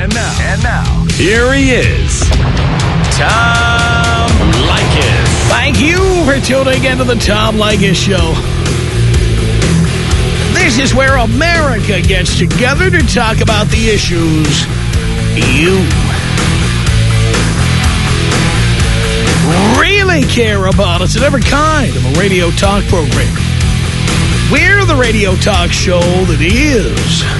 And now, and now, here he is, Tom Leykis. Thank you for tuning into the Tom Leykis Show. This is where America gets together to talk about the issues you really care about. It's in every kind of a radio talk program. We're the radio talk show that is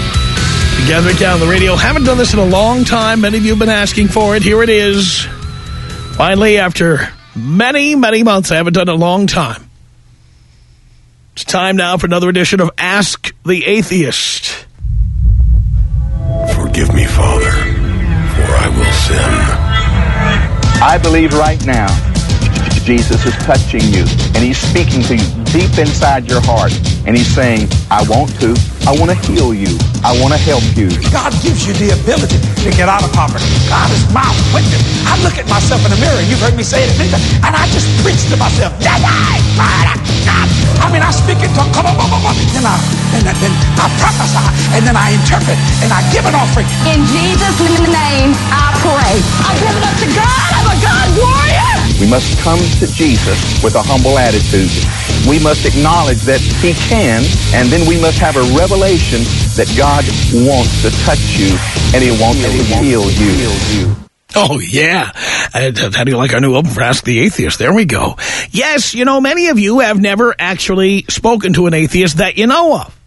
Together down the radio. Haven't done this in a long time. Many of you have been asking for it. Here it is. Finally, after many, many months, I haven't done it in a long time. It's time now for another edition of Ask the Atheist. Forgive me, Father, for I will sin. I believe right now Jesus is touching you and he's speaking to you deep inside your heart and he's saying, I want to, I want to heal you, I want to help you. God gives you the ability to get out of poverty. God is my witness. I look at myself in the mirror, you've heard me say it many times, and I just preach to myself. I mean, I speak in tongues, then I, and then I prophesy, and then I interpret, and I give an offering. In Jesus' name, I pray. I give it up to God. I'm a God warrior. We must come to Jesus with a humble attitude. We must acknowledge that he can, and then we must have a revelation that God wants to touch you, and he wants to heal you. Oh, yeah. Uh, how do you like our new open for Ask the Atheist? There we go. Yes, you know, many of you have never actually spoken to an atheist that you know of.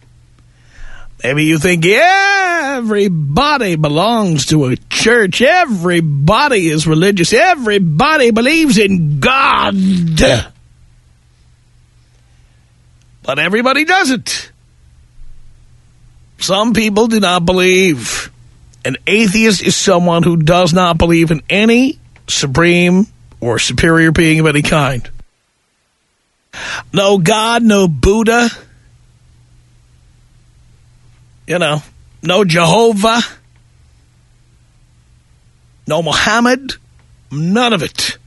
Maybe you think, everybody belongs to a church. Everybody is religious. Everybody believes in God. But everybody doesn't. Some people do not believe. An atheist is someone who does not believe in any supreme or superior being of any kind. No God, no Buddha. You know, no Jehovah. No Muhammad. None of it.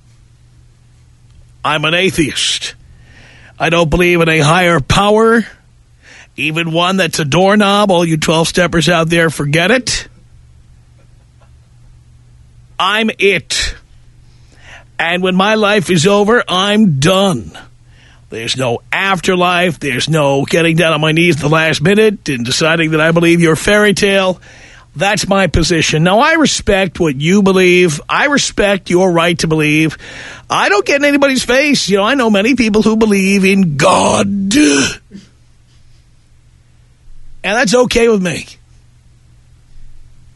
I'm an atheist. I don't believe in a higher power. Even one that's a doorknob. All you 12-steppers out there, forget it. I'm it. And when my life is over, I'm done. There's no afterlife. There's no getting down on my knees the last minute and deciding that I believe your fairy tale. That's my position. Now, I respect what you believe. I respect your right to believe. I don't get in anybody's face. You know, I know many people who believe in God. And that's okay with me.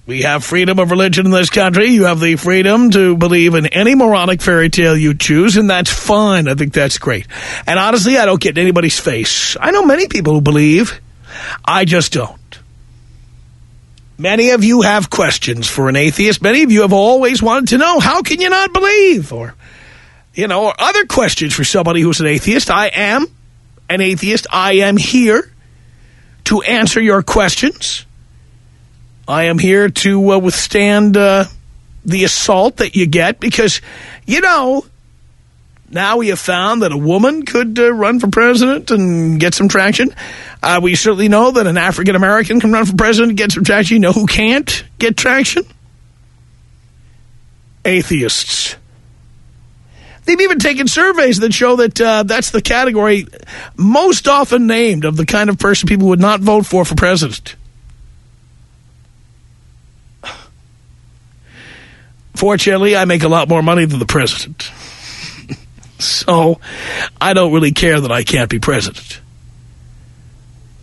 We have freedom of religion in this country. You have the freedom to believe in any moronic fairy tale you choose, and that's fine. I think that's great. And honestly, I don't get in anybody's face. I know many people who believe. I just don't. Many of you have questions for an atheist. Many of you have always wanted to know, how can you not believe? Or, you know, or other questions for somebody who's an atheist. I am an atheist. I am here to answer your questions. I am here to uh, withstand uh, the assault that you get because, you know, now we have found that a woman could uh, run for president and get some traction. Uh, we certainly know that an African-American can run for president and get some traction. You know who can't get traction? Atheists. They've even taken surveys that show that uh, that's the category most often named of the kind of person people would not vote for for president. Fortunately, I make a lot more money than the president. so I don't really care that I can't be president.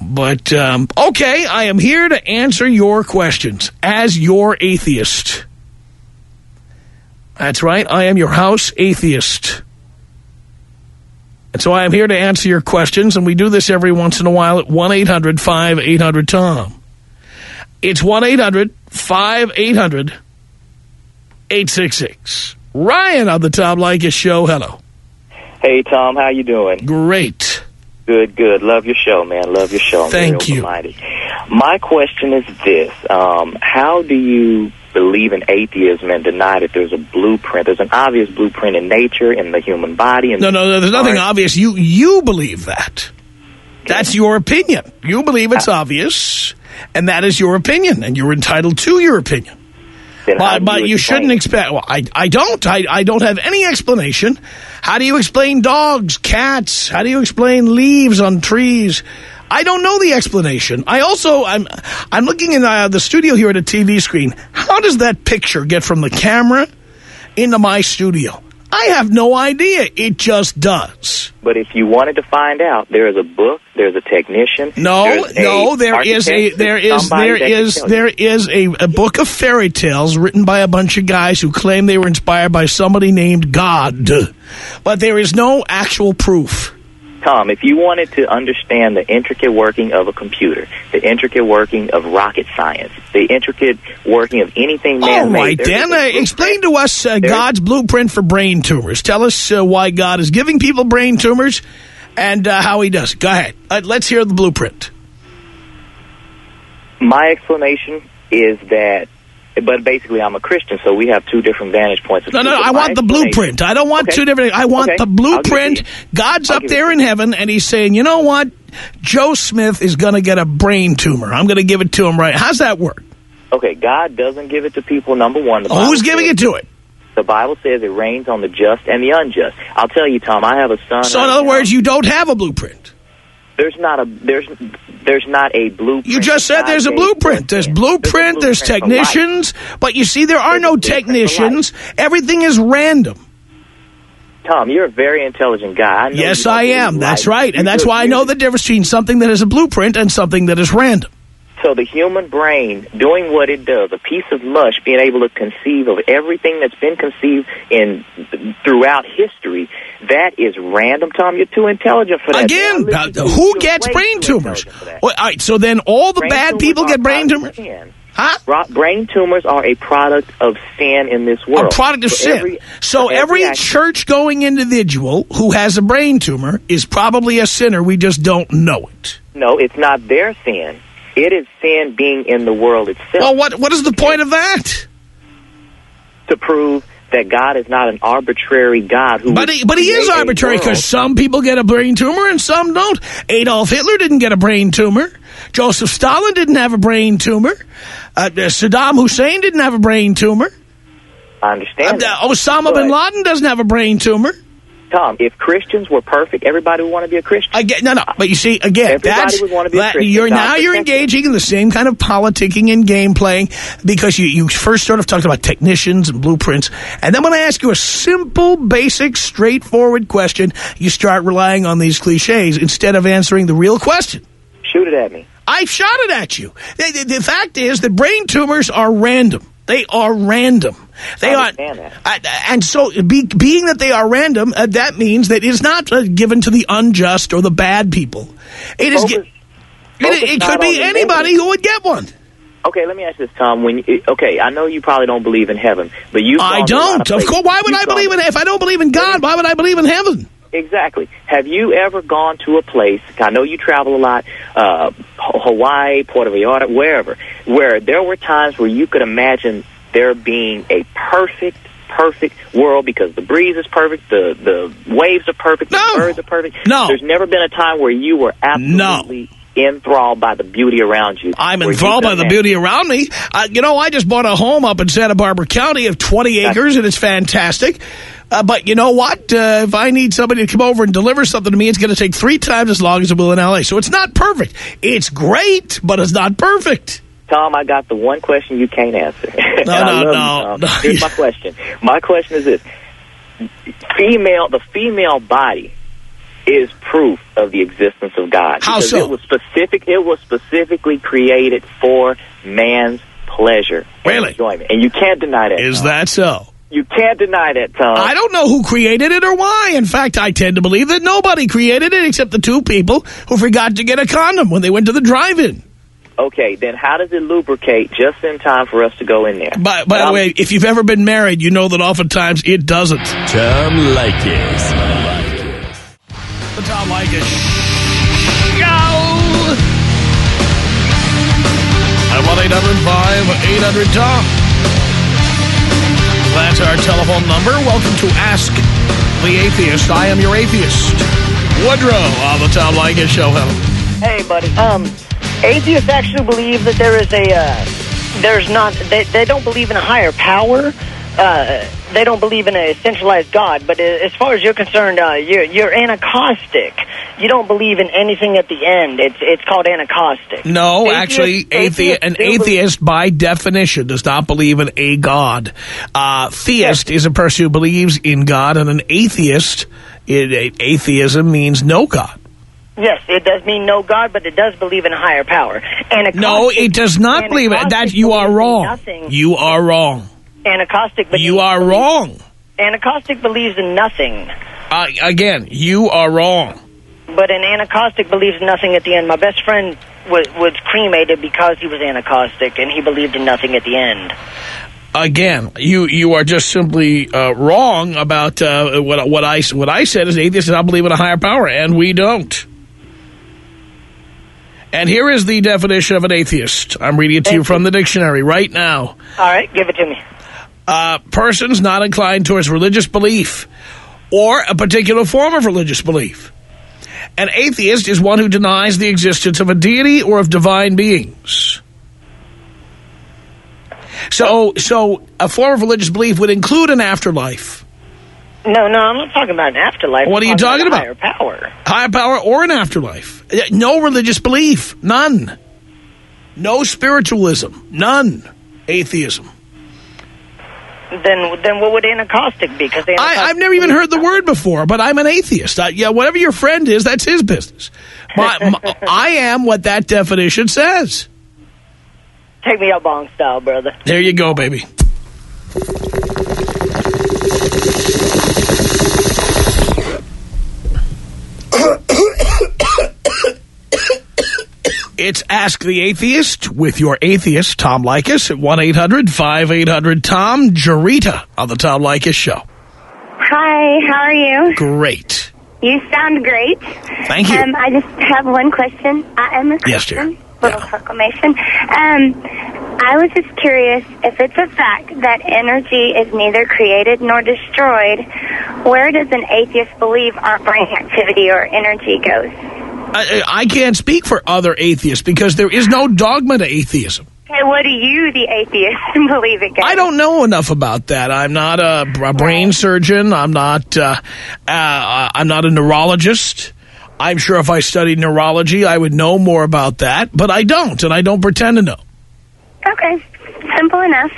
But, um, okay, I am here to answer your questions as your atheist. That's right, I am your house atheist. And so I am here to answer your questions, and we do this every once in a while at 1-800-5800-TOM. It's 1-800-5800-866. Ryan on the Tom Leykis show. Hello. Hey, Tom, how you doing? Great. Good, good. Love your show, man. Love your show. Thank you. open-minded. My question is this. Um, how do you believe in atheism and deny that there's a blueprint? There's an obvious blueprint in nature, in the human body. And No, no, no, there's nothing right. obvious. You you believe that. That's your opinion. You believe it's Uh, obvious, and that is your opinion, and you're entitled to your opinion. Then But, but you explain shouldn't expect. Well, I I don't. I I don't have any explanation. How do you explain dogs, cats? How do you explain leaves on trees? I don't know the explanation. I also I'm I'm looking in uh, the studio here at a TV screen. How does that picture get from the camera into my studio? I have no idea. It just does. But if you wanted to find out, there is a book, there's a technician. No, no, there is a there is there is there is a, a book of fairy tales written by a bunch of guys who claim they were inspired by somebody named God, but there is no actual proof. Tom, if you wanted to understand the intricate working of a computer, the intricate working of rocket science, the intricate working of anything All man-made, right, there is Dan, uh, explain to us uh, God's blueprint for brain tumors. Tell us uh, why God is giving people brain tumors and uh, how he does it. Go ahead. Uh, let's hear the blueprint. My explanation is that, but basically I'm a Christian, so we have two different vantage points. Of No, no, no, I want the blueprint. I don't want Okay. two different. I want Okay. the I'll give it to blueprint. God's I'll up there in heaven, and he's saying, you know what? Joe Smith is going to get a brain tumor. I'm going to give it to him right. How's that work? Okay, God doesn't give it to people. Number one, Oh, who's giving says- it to it? The Bible says it rains on the just and the unjust. I'll tell you, Tom. I have a son. So, in other now. words, you don't have a blueprint. There's not a there's there's not a blueprint. You just said there's a blueprint. There's blueprint. There's blueprint technicians. But you see, there are There's no blueprint for life. technicians. Everything is random. Tom, you're a very intelligent guy. I know Yes, I am. That's right. And You that's do- why I know do- the difference between something that is a blueprint and something that is random. So the human brain doing what it does, a piece of mush being able to conceive of everything that's been conceived in throughout history, that is random, Tom. You're too intelligent for that. Again, Man, I listen to you. who gets brain tumors? intelligent for that. Well, all right, so then all the Brain bad people get brain tumors? sin. Huh? Brain tumors are a product of sin in this world. A product of For sin. every- so for every church-going individual who has a brain tumor is probably a sinner. We just don't know it. No, it's not their sin. It is sin being in the world itself. Well, what what is the point of that? to prove that God is not an arbitrary God who. But he, but he is arbitrary because some people get a brain tumor and some don't. Adolf Hitler didn't get a brain tumor. Joseph Stalin didn't have a brain tumor. Uh, Saddam Hussein didn't have a brain tumor. I Uh, understand. that. Osama bin Laden doesn't have a brain tumor. Tom, if Christians were perfect, everybody would want to be a Christian. Again, no, no. But you see, again, Everybody that's would wanna be a that- Christian. you're now you're engaging in the same kind of politicking and game playing because you you first sort of talked about technicians and blueprints, and then when I ask you a simple, basic, straightforward question, you start relying on these cliches instead of answering the real question. Shoot it at me. I shot it at you. The, the- the fact is that brain tumors are random. They are random. They are, uh, and so be, being that they are random, uh, that means that it's not uh, given to the unjust or the bad people. It is. Focus- it, it could be anybody who would get one. Okay, let me ask this, Tom. When you, okay, I know you probably don't believe in heaven, but you. I don't. Of course. Why would I believe in? If I don't believe in God, why would I believe in heaven? Exactly. Have you ever gone to a place? I know you travel a lot, uh, Hawaii, Puerto Vallarta, wherever, where there were times where you could imagine there being a perfect, perfect world because the breeze is perfect, the the waves are perfect, No. the birds are perfect. No. There's never been a time where you were absolutely enthralled by the beauty around you. I'm enthralled by the beauty around me. Uh, you know, I just bought a home up in Santa Barbara County of 20 acres, and it's fantastic. Uh, but you know what? Uh, if I need somebody to come over and deliver something to me, it's going to take three times as long as it will in L.A. So it's not perfect. It's great, but it's not perfect. Tom, I got the one question you can't answer. And No, no, you, no, Here's my question. My question is this: female, the female body is proof of the existence of God. How so? It was specific. It was specifically created for man's pleasure and Really? enjoyment, and you can't deny that. Is Tom. that so? You can't deny that, Tom. I don't know who created it or why. In fact, I tend to believe that nobody created it except the two people who forgot to get a condom when they went to the drive-in. Okay, then how does it lubricate just in time for us to go in there? By, by the way, if you've ever been married, you know that oftentimes it doesn't. Tom Leykis. The Tom Leykis Show. At 1-800-5800-TOM. That's our telephone number. Welcome to Ask the Atheist. I am your atheist. Woodrow on the Tom Leykis Show. Hello. Hey, buddy. Um, atheists actually believe that there is a, uh, there's not, they, they don't believe in a higher power. Uh, they don't believe in a centralized God. But as far as you're concerned, uh, you're, you're anacaustic. You don't believe in anything at the end. It's, it's called anacostic. No, Atheists- actually, athe atheists an atheist, by definition, does not believe in a God. Uh, theist is a person who believes in God, and an atheist, it, atheism means no God. Yes, it does mean no God, but it does believe in a higher power. Anacaustic, No, it does not believe it. That you are wrong. Nothing. You are wrong. Anacaustic, but You are wrong. Anacaustic believes in nothing. Uh, again, you are wrong. But an anacaustic believes nothing at the end. My best friend was, was cremated because he was anacaustic, and he believed in nothing at the end. Again, you you are just simply uh, wrong about uh, what what I what I said is atheists do not believe in a higher power, and we don't. And here is the definition of an atheist. I'm reading it to you from the dictionary right now. All right, give it to me. Uh, persons not inclined towards religious belief or a particular form of religious belief. An atheist is one who denies the existence of a deity or of divine beings. So, so a form of religious belief would include an afterlife, No, no, I'm not talking about an afterlife. What are I'm you talking about? Higher power. higher power, or an afterlife. No religious belief, none. No spiritualism, none. Atheism. Then, then what would anacaustic be? Because I, I've never even heard the word before, but I'm an atheist. I, yeah, whatever your friend is, that's his business. My, my, I am what that definition says. Take me out bong style, brother. There you go, baby. It's Ask the Atheist with your atheist, Tom Leykis, at 1-800-5800-TOM. Jarita on the Tom Leykis Show. Hi, how are you? Great. You sound great. Thank you. Um, I just have one question. I am a Yes, dear. Christian. Little proclamation. Um, I was just curious if it's a fact that energy is neither created nor destroyed. Where does an atheist believe our brain activity or energy goes? I, I can't speak for other atheists because there is no dogma to atheism. Okay, what do you, the atheist, believe it goes? I don't know enough about that. I'm not a, a brain surgeon. I'm not. Uh, uh, I'm not a neurologist. I'm sure if I studied neurology, I would know more about that, but I don't, and I don't pretend to know. Okay, simple enough.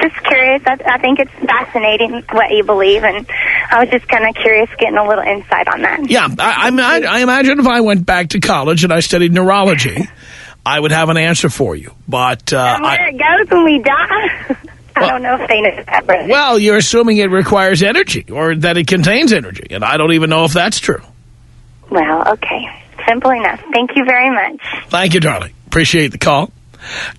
Just curious. I, I think it's fascinating what you believe, and I was just kind of curious getting a little insight on that. Yeah, I, I, I imagine if I went back to college and I studied neurology, I would have an answer for you. But uh, And where I, it goes when we die, I don't know if they know that, well, you're assuming it requires energy or that it contains energy, and I don't even know if that's true. Well, okay. Simple enough. Thank you very much. Thank you, darling. Appreciate the call.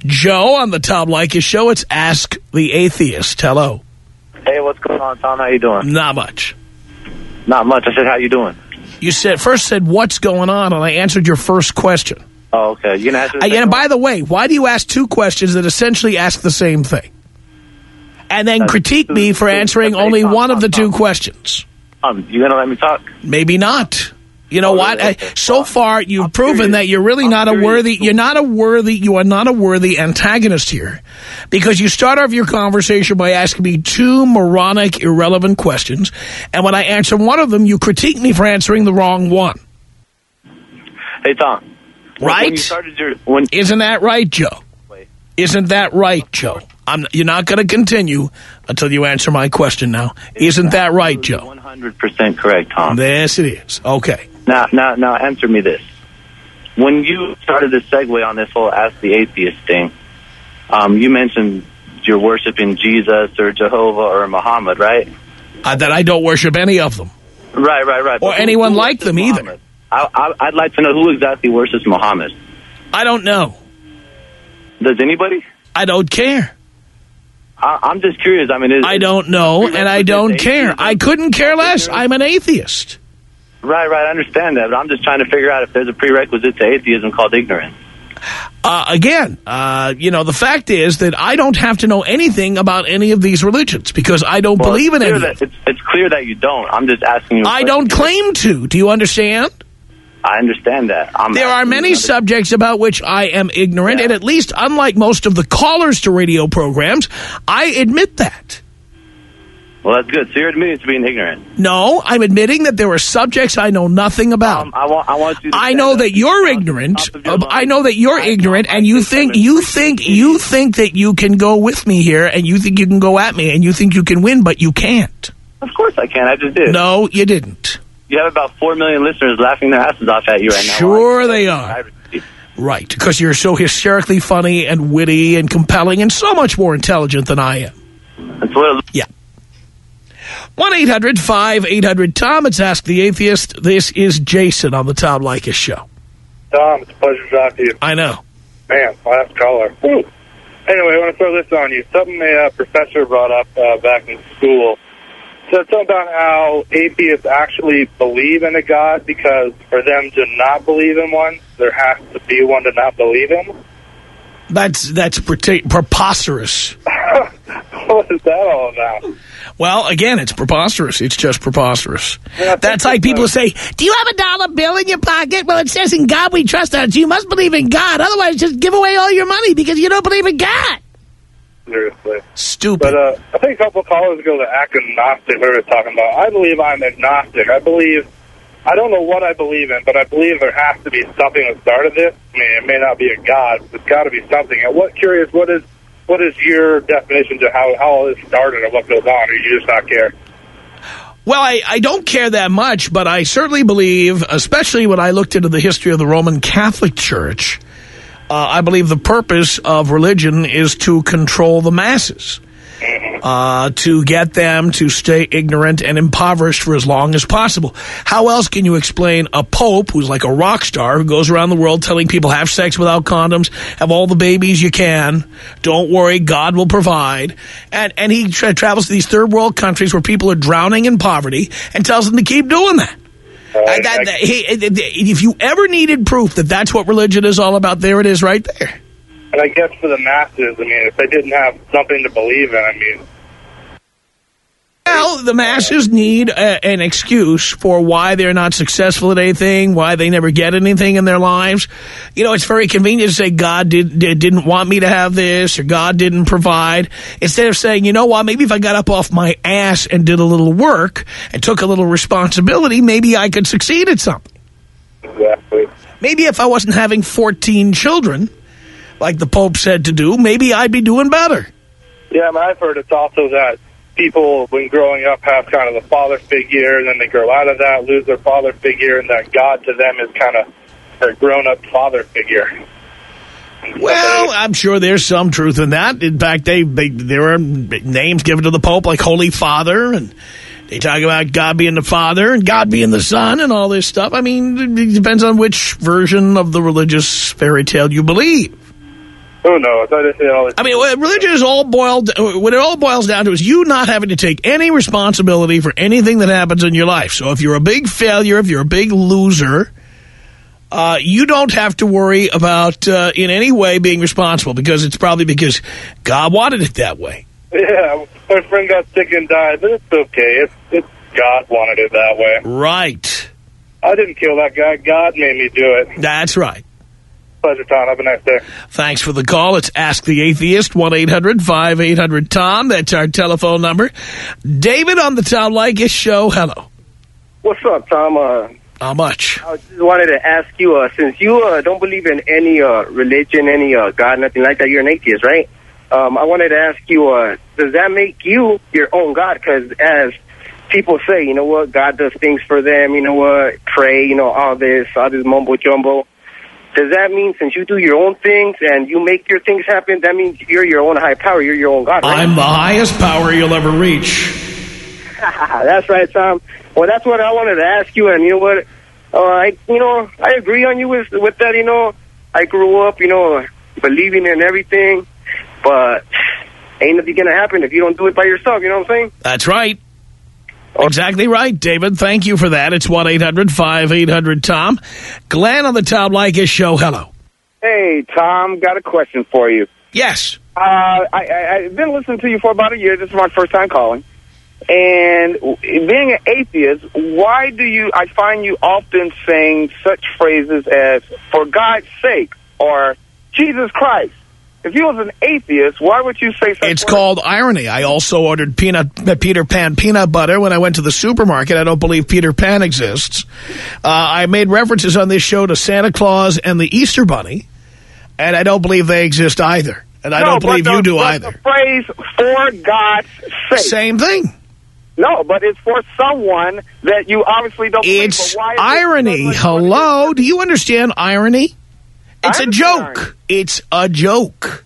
Joe on the Tom Leykis show. It's Ask the Atheist. Hello. Hey, what's going on, Tom? How you doing? Not much. Not much. I said, how you doing? You said first said what's going on, and I answered your first question. Oh, okay. You gonna and one? by the way, why do you ask two questions that essentially ask the same thing, and then Uh, critique me for answering only one of the two questions? Um, you gonna let me talk? Maybe not. You know Oh, what? really? Uh, So fine. far, you've I'm proven curious. that you're really I'm not a curious. worthy. You're not a worthy. You are not a worthy antagonist here, because you start off your conversation by asking me two moronic, irrelevant questions, and when I answer one of them, you critique me for answering the wrong one. Hey, Tom. When- When Right? you started your when Isn't that right, Joe? Wait. Isn't that right, Joe? I'm, you're not going to continue until you answer my question now. Isn't that right, Joe? One hundred percent correct, Tom. Yes, it is. Okay. Now, now, now, answer me this: When you started this segue on this whole "Ask the Atheist" thing, um, you mentioned you're worshiping Jesus or Jehovah or Muhammad, right? Uh, that I don't worship any of them. Right, right, right. Or But anyone who like them either. I, I, I'd like to know who exactly worships Muhammad. I don't know. Does anybody? I don't care. I, I'm just curious. I mean, is, I don't know, and I don't care. I couldn't care less. I'm an atheist. Right, right. I understand that, but I'm just trying to figure out if there's a prerequisite to atheism called ignorance. Uh, again, uh, you know, the fact is that I don't have to know anything about any of these religions because I don't Well, believe in any that, it's, it's clear that you don't. I'm just asking you. I don't claim to. Do you understand? I understand that. I'm There are many subjects about which I am ignorant, and at least, unlike most of the callers to radio programs, I admit that. Well, that's good. So you're admitting to being ignorant. No, I'm admitting that there are subjects I know nothing about. Um, I want. I want you. To I know up that you're ignorant. I know that you're ignorant, and you think you think you think that you can go with me here, and you think you can go at me, and you think you can win, but you can't. Of course I can. I just did. No, you didn't. You have about four million listeners laughing their asses off at you right now. Sure they are. Right, because you're so hysterically funny and witty and compelling and so much more intelligent than I am. That's what. Yeah. 1-800-5800-TOM. It's Ask the Atheist. This is Jason on the Tom Leykis Show. Tom, it's a pleasure to talk to you. I know. Man, last caller. Woo. Anyway, I want to throw this on you. Something a uh, professor brought up uh, back in school. Said something about how atheists actually believe in a God because for them to not believe in one, there has to be one to not believe in. That's that's prete- preposterous. what is that all about? Well, again, it's preposterous. It's just preposterous. That's like people who say, do you have a dollar bill in your pocket? Well, it says in God we trust us. You must believe in God. Otherwise, just give away all your money because you don't believe in God. Seriously. Stupid. But uh, I think a couple of callers ago, the agnostic we were talking about. I believe I'm agnostic. I believe, I don't know what I believe in, but I believe there has to be something that started this. I mean, it may not be a God, but there's got to be something. And what, curious, what is what is your definition to how, how all this started and what goes on, or you just not care? Well, I, I don't care that much, but I certainly believe, especially when I looked into the history of the Roman Catholic Church, uh, I believe the purpose of religion is to control the masses, uh, to get them to stay ignorant and impoverished for as long as possible. How else can you explain a pope who's like a rock star who goes around the world telling people have sex without condoms, have all the babies you can, don't worry, God will provide, and, and he tra travels to these third world countries where people are drowning in poverty and tells them to keep doing that. And that- that- he- if you ever needed proof that that's what religion is all about, there it is right there. And I guess for the masses, I mean, if they didn't have something to believe in, I mean, Well, the masses need a, an excuse for why they're not successful at anything, why they never get anything in their lives. You know, it's very convenient to say God did, did, didn't want me to have this or God didn't provide. Instead of saying, you know what, maybe if I got up off my ass and did a little work and took a little responsibility, maybe I could succeed at something. exactly. Maybe if I wasn't having 14 children, like the Pope said to do, maybe I'd be doing better. Yeah, I mean, I've heard it's also that people, when growing up, have kind of the father figure, and then they grow out of that, lose their father figure, and that God to them is kind of their grown-up father figure. Well, I'm sure there's some truth in that. In fact, they, they there are names given to the Pope like Holy Father, and they talk about God being the Father and God being the Son and all this stuff. I mean, it depends on which version of the religious fairy tale you believe. Who knows? I just, I mean, religion is all boiled, what it all boils down to is you not having to take any responsibility for anything that happens in your life. So if you're a big failure, if you're a big loser, uh, you don't have to worry about uh, in any way being responsible because it's probably because God wanted it that way. Yeah, my friend got sick and died, but it's okay. It's, it's God wanted it that way. Right. I didn't kill that guy. God made me do it. That's right. Pleasure, Tom. Have a nice day. Thanks for the call. It's Ask the Atheist, 1-800-5800-TOM. That's our telephone number. David on the Tom Leykis show. Hello. What's up, Tom? Uh, How much? I just wanted to ask you, uh, since you uh, don't believe in any uh, religion, any uh, God, nothing like that, you're an atheist, right? Um, I wanted to ask you, uh, does that make you your own God? Because as people say, you know what, God does things for them, you know what, pray, you know, all this, all this mumbo-jumbo. Does that mean since you do your own things and you make your things happen, that means you're your own high power, you're your own God, right? I'm the highest power you'll ever reach. that's right, Tom. Well, that's what I wanted to ask you, and you know what? Uh, I, you know, I agree on you with with that. You know, I grew up, you know, believing in everything, but ain't nothing gonna happen if you don't do it by yourself. You know what I'm saying? That's right. Exactly right, David. Thank you for that. It's 1-800-5800-TOM. Glenn on the Tom Leykis show. Hello. Hey, Tom, got a question for you. Yes. Uh, I, I, I've been listening to you for about a year. This is my first time calling. And being an atheist, why do you, I find you often saying such phrases as, for God's sake, or Jesus Christ. If you was an atheist, why would you say such It's words? called irony. I also ordered peanut uh, Peter Pan peanut butter when I went to the supermarket. I don't believe Peter Pan exists. Uh, I made references on this show to Santa Claus and the Easter Bunny, and I don't believe they exist either. And I No, don't believe the- you do but either. The phrase, for God's sake. Same thing. No, but it's for someone that you obviously don't It's believe. But why is it- irony. Hello? Do you understand irony? It's a joke. It's a joke.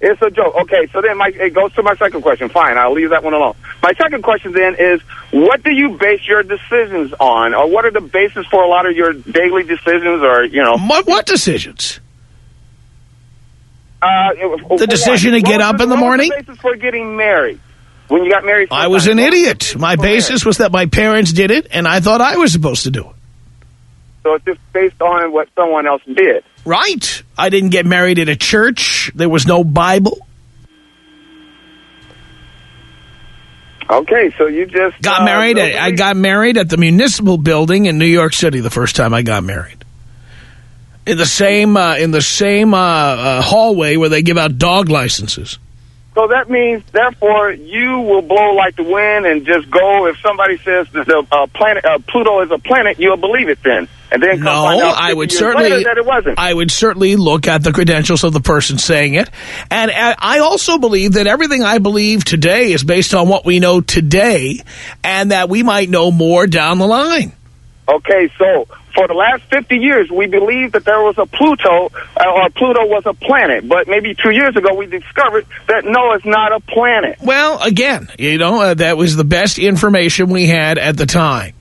It's a joke. Okay, so then my, it goes to my second question. Fine, I'll leave that one alone. My second question then is, what do you base your decisions on? Or what are the basis for a lot of your daily decisions or, you know? What, what decisions? Uh, The decision to get up in the morning? What the basis for getting married? When you got married? I was an idiot. My basis was that my parents did it, and I thought I was supposed to do it. So it's just based on what someone else did. Right. I didn't get married in a church. There was no Bible. Okay, so you just... Got uh, married. don't I got married at the municipal building in New York City the first time I got married. In the same uh, in the same uh, uh, hallway where they give out dog licenses. So that means, therefore, you will blow like the wind and just go. If somebody says that the uh, planet uh, Pluto is a planet, you'll believe it then, and then come No, out I would certainly that it wasn't. I would certainly look at the credentials of the person saying it, and I I also believe that everything I believe today is based on what we know today, and that we might know more down the line. Okay, so for the last 50 years, we believed that there was a Pluto, uh, or Pluto was a planet. But maybe two years ago, we discovered that no, it's not a planet. Well, again, you know, uh, that was the best information we had at the time.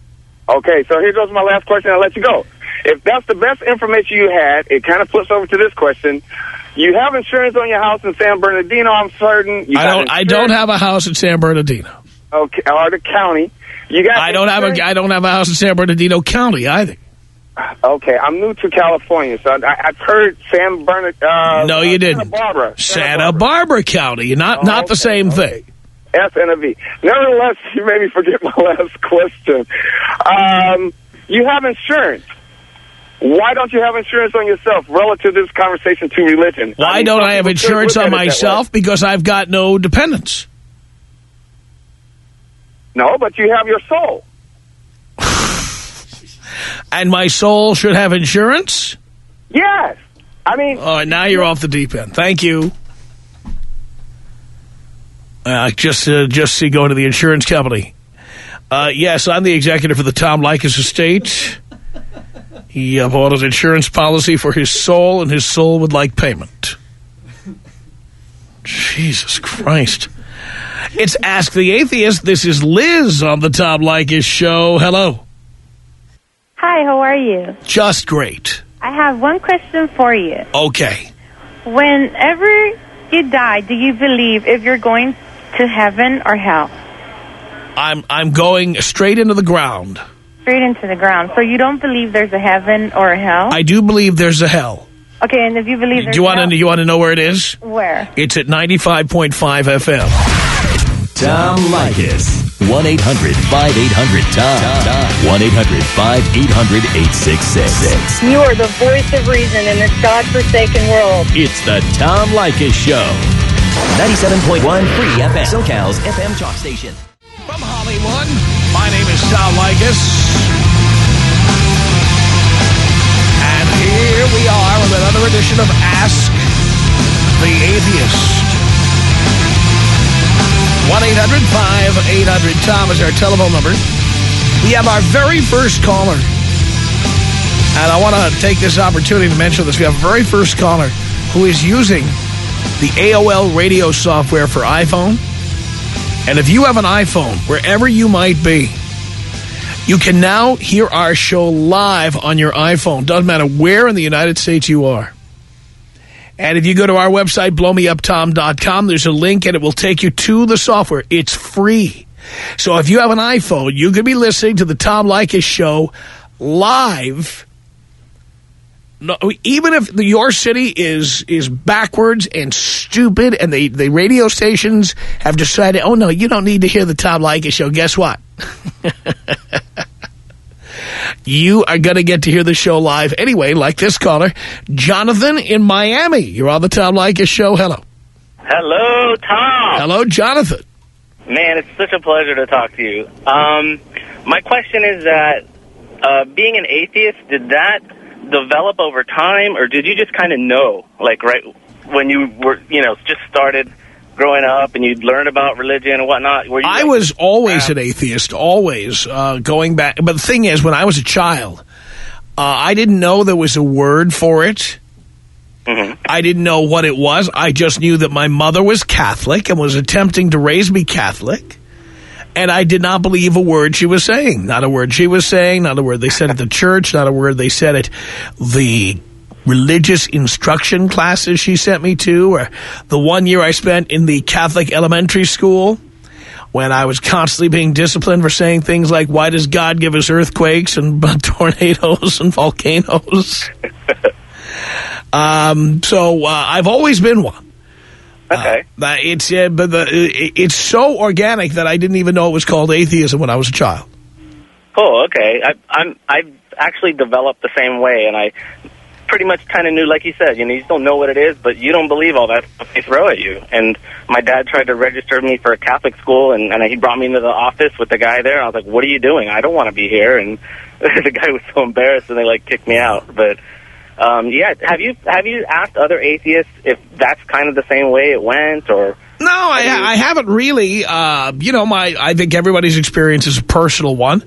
Okay, so here goes my last question. I'll let you go. If that's the best information you had, it kind of flips over to this question. You have insurance on your house in San Bernardino, I'm certain. You I don't. I don't have a house in San Bernardino. Okay, or the county. You got I don't have a. I don't have a house in San Bernardino County either. Okay, I'm new to California, so I, I've heard San Bernardino. Uh, No, you didn't. Santa Barbara. Santa Barbara County. Not Oh, not the okay, same thing. S and a V. Nevertheless, you made me forget my last question. Um, you have insurance. Why don't you have insurance on yourself relative to this conversation to religion? Why mean, don't I have insurance on at it that way. myself? Because I've got no dependents. No, but you have your soul. And my soul should have insurance? Yes. I mean... All right, now you're off the deep end. Thank you. Uh, just, uh, just see going to the insurance company. Uh, yes, I'm the executive for the Tom Leykis estate. He uh, bought an insurance policy for his soul, and his soul would like payment. Jesus Christ. It's Ask the Atheist. This is Liz on the Tom Leykis show. Hello. Hi, how are you? Just great. I have one question for you. Okay. Whenever you die, do you believe if you're going to heaven or hell? I'm I'm going straight into the ground. Straight into the ground. So you don't believe there's a heaven or a hell? I do believe there's a hell. okay, and if you believe there's Do you want to you want to know where it is? where? It's at 95.5 FM. Tom Leykis. 1-800-5800-TOM. 1-800-5800-866. You are the voice of reason in this godforsaken world. It's the Tom Leykis Show. 97.1 Free FM. SoCal's FM talk station. From Hollywood, my name is Tom Leykis. And here we are with another edition of Ask the Atheist. 1-800-5800-TOM is our telephone number. We have our very first caller. And I want to take this opportunity to mention this. We have our very first caller who is using the AOL radio software for iPhone. And if you have an iPhone, wherever you might be, you can now hear our show live on your iPhone. Doesn't matter where in the United States you are. And if you go to our website, blowmeuptom.com, there's a link and it will take you to the software. It's free. So if you have an iPhone, you could be listening to the Tom Leykis show live. No, even if the, your city is is backwards and stupid and the, the radio stations have decided, oh, no, you don't need to hear the Tom Leykis show, guess what? you are going to get to hear the show live anyway, like this caller, Jonathan in Miami. You're on the Tom Leykis show. Hello. Hello, Tom. Hello, Jonathan. Man, it's such a pleasure to talk to you. Um, my question is that uh, being an atheist, did that develop over time, or did you just kind of know, like right when you were, you know, just started growing up and you'd learn about religion and whatnot? Were you I like, was always an atheist, always uh, going back. But the thing is, when I was a child, uh, I didn't know there was a word for it. I didn't know what it was. I just knew that my mother was Catholic and was attempting to raise me Catholic. And I did not believe a word she was saying. Not a word she was saying, not a word they said at the church, not a word they said at the religious instruction classes she sent me to, or the one year I spent in the Catholic elementary school when I was constantly being disciplined for saying things like, why does God give us earthquakes and tornadoes and volcanoes? um, so uh, I've always been one. Okay. Uh, it's uh, but the, it's so organic that I didn't even know it was called atheism when I was a child. Cool. Okay. I, I'm I've actually developed the same way, and I pretty much kind of knew, like you said, you know, you just don't know what it is, but you don't believe all that stuff they throw at you. And my dad tried to register me for a Catholic school, and, and he brought me into the office with the guy there. I was like, "What are you doing? I don't want to be here." And the guy was so embarrassed, and they like kicked me out. But um, yeah, have you have you asked other atheists if that's kind of the same way it went, or No, I, I haven't really. Uh, you know, my I think everybody's experience is a personal one.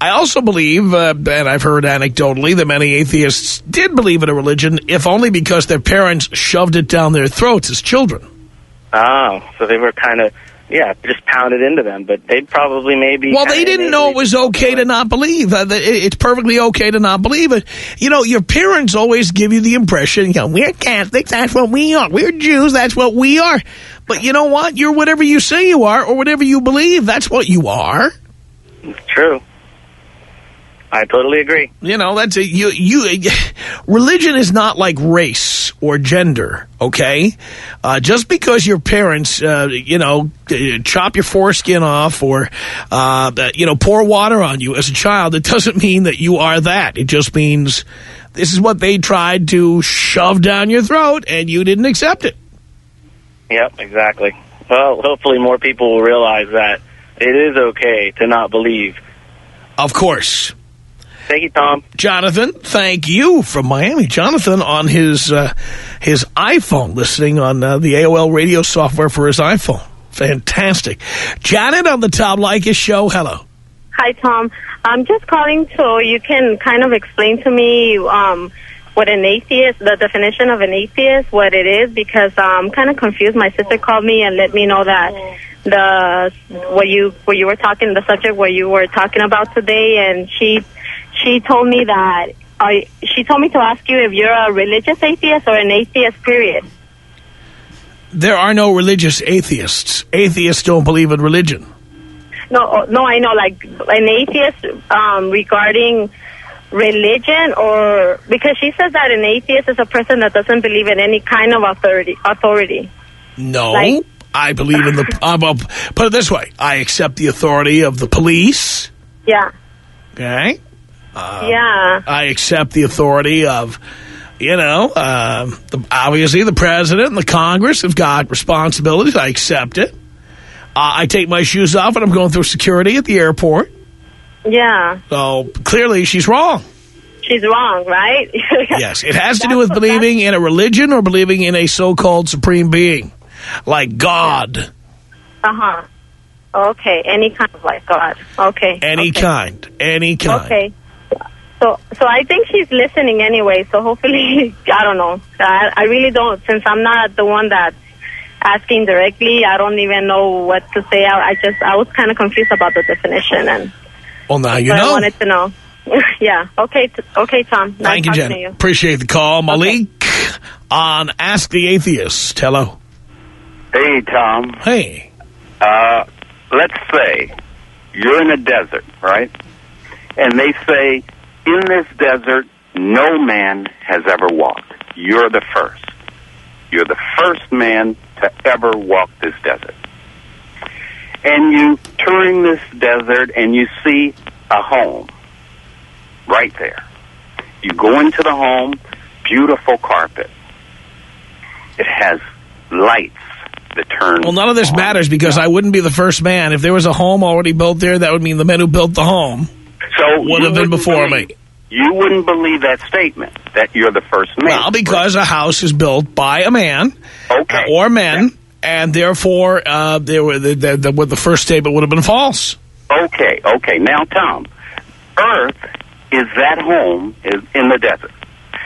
I also believe, uh, and I've heard anecdotally, that many atheists did believe in a religion, if only because their parents shoved it down their throats as children. oh, so they were kind of yeah, just pounded into them, but they probably maybe Well, they didn't know it was okay to not believe. Uh, it's perfectly okay to not believe it. You know, your parents always give you the impression, you know, we're Catholics, that's what we are. We're Jews, that's what we are. But you know what? You're whatever you say you are or whatever you believe, that's what you are. True. I totally agree. You know, that's a, you. You religion is not like race or gender. Okay, uh, just because your parents, uh, you know, uh, chop your foreskin off or uh, you know pour water on you as a child, it doesn't mean that you are that. It just means this is what they tried to shove down your throat, and you didn't accept it. Yep, exactly. Well, hopefully more people will realize that it is okay to not believe. Of course. Thank you, Tom. Jonathan, thank you from Miami. Jonathan on his uh, his iPhone, listening on uh, the AOL radio software for his iPhone. Fantastic. Janet on the Tom Leykis show. Hello. Hi, Tom. I'm just calling so you can kind of explain to me um, what an atheist, the definition of an atheist, what it is, because I'm kind of confused. My sister called me and let me know that the what you what you were talking, the subject what you were talking about today, and she she told me that I she told me to ask you if you're a religious atheist or an atheist. Period. There are no religious atheists. Atheists don't believe in religion. No, no, I know, like an atheist um, regarding religion, or because she says that an atheist is a person that doesn't believe in any kind of authority. Authority. No. Like- I believe in the... I'm a, put it this way. I accept the authority of the police. Yeah. Okay? Uh, yeah. I accept the authority of, you know, um, the, obviously the president and the Congress have got responsibilities. I accept it. Uh, I take my shoes off and I'm going through security at the airport. Yeah. So clearly she's wrong. She's wrong, right? Yes, it has to do with believing in a religion or believing in a so-called supreme being, like God, Uh huh. Okay. Any kind of like God. Okay. any okay. kind, any kind. Okay. So, so I think she's listening anyway. So hopefully, I don't know. I, I really don't. Since I'm not the one that's asking directly, I don't even know what to say. I, I just, I was kind of confused about the definition, and Well, now you so I wanted to know. yeah. Okay, okay, Tom. Nice Thank you, Jen. to you. Appreciate the call. Malik on Ask the Atheist. Hello. Hey, Tom. Hey. Uh, let's say you're in a desert, right? And they say, in this desert, no man has ever walked. You're the first. You're the first man to ever walk this desert. And you touring this desert and you see a home right there. You go into the home, beautiful carpet. It has lights that turn Well, none of this matters because I wouldn't be the first man. If there was a home already built there, that would mean the men who built the home So would have been before believe- me. You wouldn't believe that statement that you're the first man. Well, because a house is built by a man Okay. or men, and therefore uh, they were the, the, the, the first statement would have been false. Okay, okay. Now, Tom, Earth is that home is in the desert.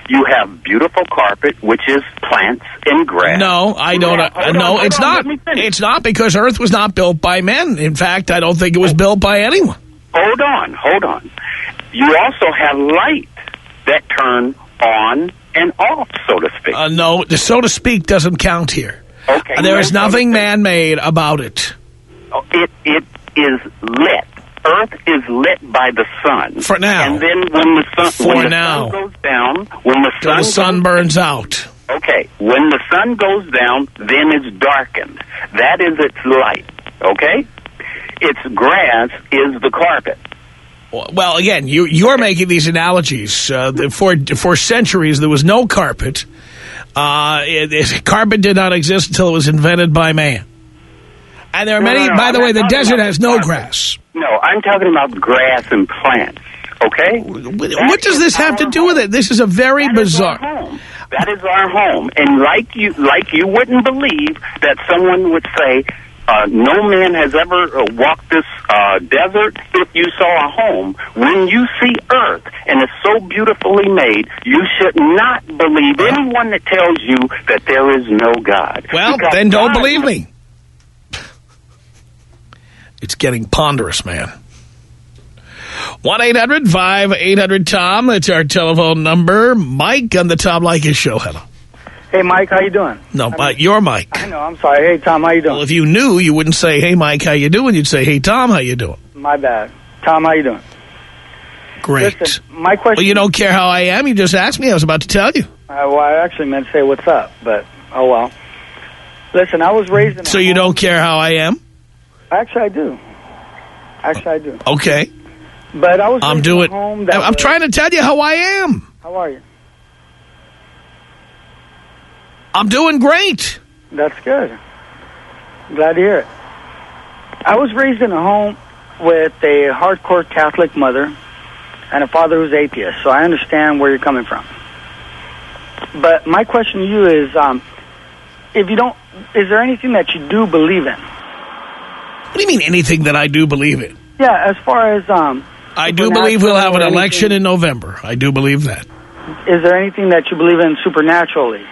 You have beautiful carpet, which is plants and grass. No, I don't. have- Uh, no, on, it's on, not. let me finish. It's not because Earth was not built by men. In fact, I don't think it was built by anyone. Hold on, hold on. You also have light that turn on and off, so to speak. Uh, no, the so to speak doesn't count here. Okay, there is no, so to nothing man-made about it. Oh, It it is lit. Earth is lit by the sun. For now. And then when the sun For when the now. sun goes down, when the sun, the sun burns out. Okay, when the sun goes down, then it's darkened. That is its light. Okay? Its grass is the carpet. Well, again, you you're making these analogies. Uh, for for centuries, there was no carpet. Uh, it, it- carpet did not exist until it was invented by man. And there are No, many. no, no, by the I'm way, the desert has no grass. No, I'm talking about grass and plants. Okay? What does this have to do with it? This is a very bizarre. home. That is our home. And like you, like you wouldn't believe that someone would say, uh, no man has ever uh, walked this uh, desert if you saw a home. When you see Earth and it's so beautifully made, you should not believe anyone that tells you that there is no God. Well, Because then don't God- believe me. It's getting ponderous, man. 1-800-5800-TOM. That's our telephone number. Mike on the Tom Leykis show. Hello. Hey, Mike, how you doing? No, uh, you're Mike. I know, I'm sorry. Hey, Tom, how you doing? Well, if you knew, you wouldn't say, hey, Mike, how you doing? You'd say, hey, Tom, how you doing? My bad. Tom, how you doing? Great. Listen, my question... Well, you don't care how I am. You just asked me. I was about to tell you. Uh, well, I actually meant to say what's up, but oh well. Listen, I was raised in So you don't care how I am? Actually, I do. Actually, I do. Okay. But I was I'm doing. in a home that I'm was- trying to tell you how I am. How are you? I'm doing great. That's good. Glad to hear it. I was raised in a home with a hardcore Catholic mother and a father who's atheist, so I understand where you're coming from. But my question to you is, um, if you don't, is there anything that you do believe in? What do you mean anything that I do believe in? Yeah, as far as um, I do believe we'll have an election in November. I do believe that. is there anything that you believe in supernaturally?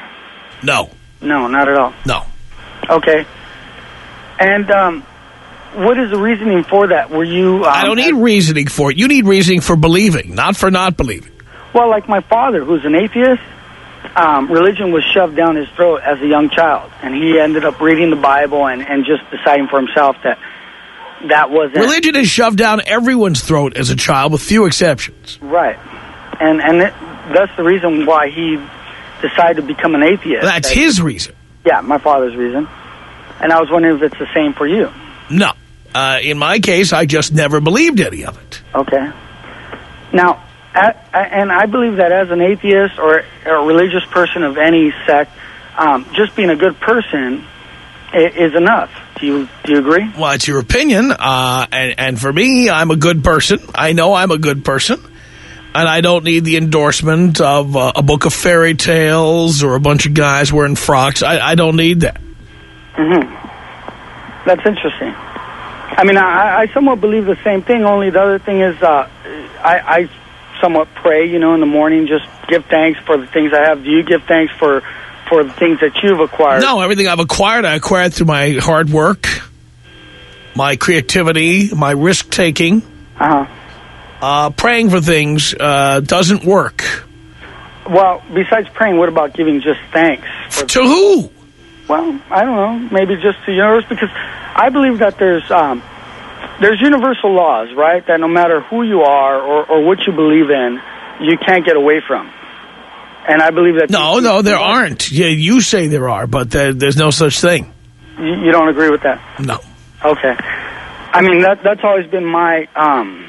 No. No, not at all. No. Okay. And um, what is the reasoning for that? Were you? Um, I don't need reasoning for it. You need reasoning for believing, not for not believing. Well, like my father, who's an atheist, um, religion was shoved down his throat as a young child, and he ended up reading the Bible and, and just deciding for himself that that wasn't Religion is shoved down everyone's throat as a child, with few exceptions. right. And and it, that's the reason why he decided to become an atheist. That's That- his reason. Yeah, my father's reason. And I was wondering if it's the same for you. No. Uh, in my case, I just never believed any of it. Okay. Now, a a- and I believe that as an atheist or a religious person of any sect, um, just being a good person is enough. Do you do you agree? Well, it's your opinion, uh, and, and for me, I'm a good person. I know I'm a good person, and I don't need the endorsement of uh, a book of fairy tales or a bunch of guys wearing frocks. I, I don't need that. hmm That's interesting. I mean, I, I somewhat believe the same thing. Only the other thing is, uh, I, I somewhat pray. You know, in the morning, just give thanks for the things I have. Do you give thanks for for the things that you've acquired? No, everything I've acquired, I acquired through my hard work, my creativity, my risk taking. Uh praying for things uh, doesn't work. Well, besides praying, what about giving just thanks? to who? Well, I don't know. Maybe just to the universe, because I believe that there's um, there's universal laws, right? That no matter who you are or, or what you believe in, you can't get away from. And I believe that. No, no, there aren't. Yeah, you say there are, but there, there's no such thing. You, you don't agree with that? No. Okay. I mean, that that's always been my, um,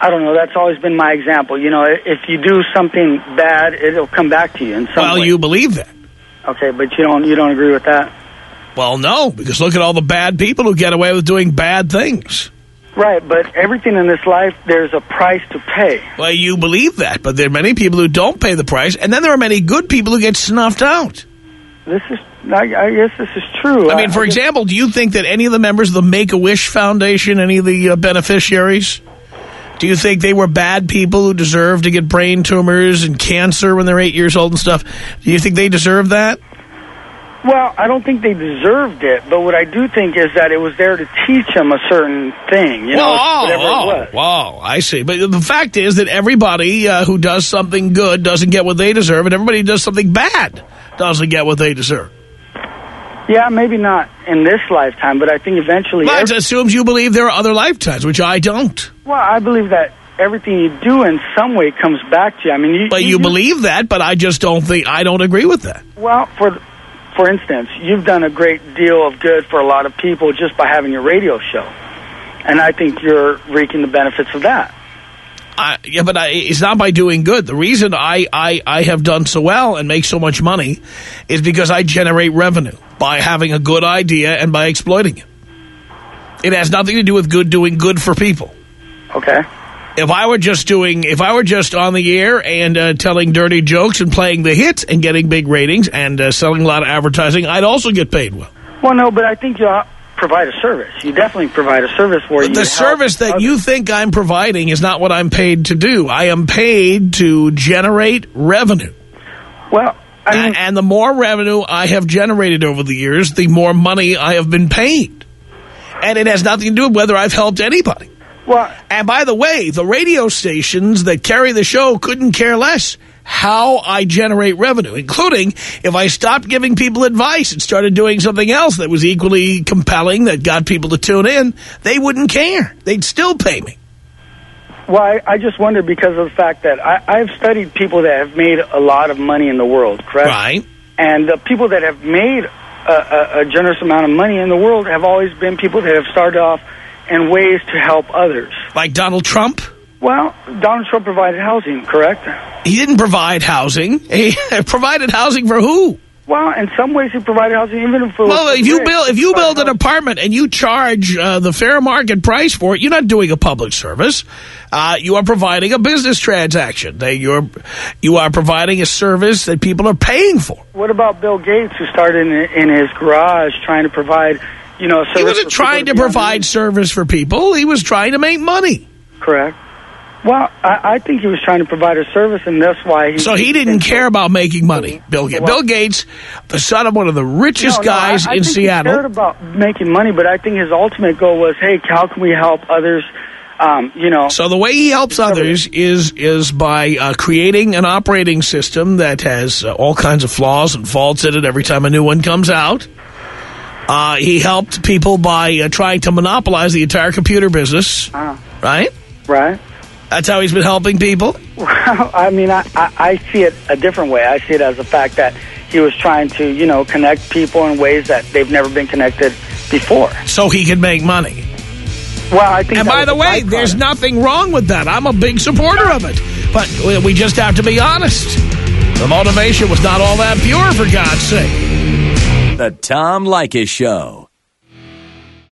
I don't know, that's always been my example. You know, if you do something bad, it'll come back to you in some Well, way. you believe that. Okay, but you don't, you don't agree with that? Well, no, because look at all the bad people who get away with doing bad things. Right, but everything in this life, there's a price to pay. Well, you believe that, but there are many people who don't pay the price, and then there are many good people who get snuffed out. This is, I, I guess this is true. I mean, for guess- example, do you think that any of the members of the Make-A-Wish Foundation, any of the uh, beneficiaries, do you think they were bad people who deserve to get brain tumors and cancer when they're eight years old and stuff? Do you think they deserve that? Well, I don't think they deserved it, but what I do think is that it was there to teach them a certain thing, you know, Whoa, whatever whoa, it was. whoa, I see. But the fact is that everybody uh, who does something good doesn't get what they deserve, and everybody who does something bad doesn't get what they deserve. Yeah, maybe not in this lifetime, but I think eventually. Well, it assumes you believe there are other lifetimes, which I don't. well, I believe that everything you do in some way comes back to you. I mean, you, But you believe that, but I just don't think, I don't agree with that. Well, for for instance, you've done a great deal of good for a lot of people just by having your radio show, and I think you're reaping the benefits of that. I, yeah, but I, it's not by doing good. The reason I, I, I have done so well and make so much money is because I generate revenue by having a good idea and by exploiting it. It has nothing to do with good doing good for people. Okay. If I were just doing, if I were just on the air and uh, telling dirty jokes and playing the hits and getting big ratings and uh, selling a lot of advertising, I'd also get paid well. Well, no, but I think you uh, provide a service. You definitely provide a service where you the service that you think I'm providing is not what I'm paid to do. I am paid to generate revenue. Well, I mean, and the more revenue I have generated over the years, the more money I have been paid. And it has nothing to do with whether I've helped anybody. Well, and by the way, the radio stations that carry the show couldn't care less how I generate revenue, including if I stopped giving people advice and started doing something else that was equally compelling that got people to tune in, they wouldn't care. They'd still pay me. Well, I, I just wonder because of the fact that I, I've studied people that have made a lot of money in the world, correct? Right. And the people that have made a, a, a generous amount of money in the world have always been people that have started off in ways to help others. Like Donald Trump? Well, Donald Trump provided housing, correct? He didn't provide housing. He provided housing for who? Well, in some ways he provided housing, even if Well, if you rich. build if you build an apartment and you charge uh, the fair market price for it, you're not doing a public service. Uh, you are providing a business transaction. They, you're you are providing a service that people are paying for. What about Bill Gates, who started in, in his garage trying to provide, you know, a service He wasn't for trying to provide service for people. He was trying to make money. Correct. Well, I, I think he was trying to provide a service, and that's why he. So he didn't care about making money. Bill Gates. Bill Gates, the son of one of the richest No, no, guys I, I in Seattle. He cared about making money, but I think his ultimate goal was, hey, how can we help others? Um, you know. So the way he helps others is is by uh, creating an operating system that has uh, all kinds of flaws and faults in it every time a new one comes out. Uh, he helped people by uh, trying to monopolize the entire computer business, Ah. right? Right. That's how he's been helping people. Well, I mean, I, I, I see it a different way. I see it as the fact that he was trying to, you know, connect people in ways that they've never been connected before. So he can make money. Well, I think. And by the way, there's nothing wrong with that. I'm a big supporter of it. But we- we just have to be honest. The motivation was not all that pure, for God's sake. The Tom Leykis Show.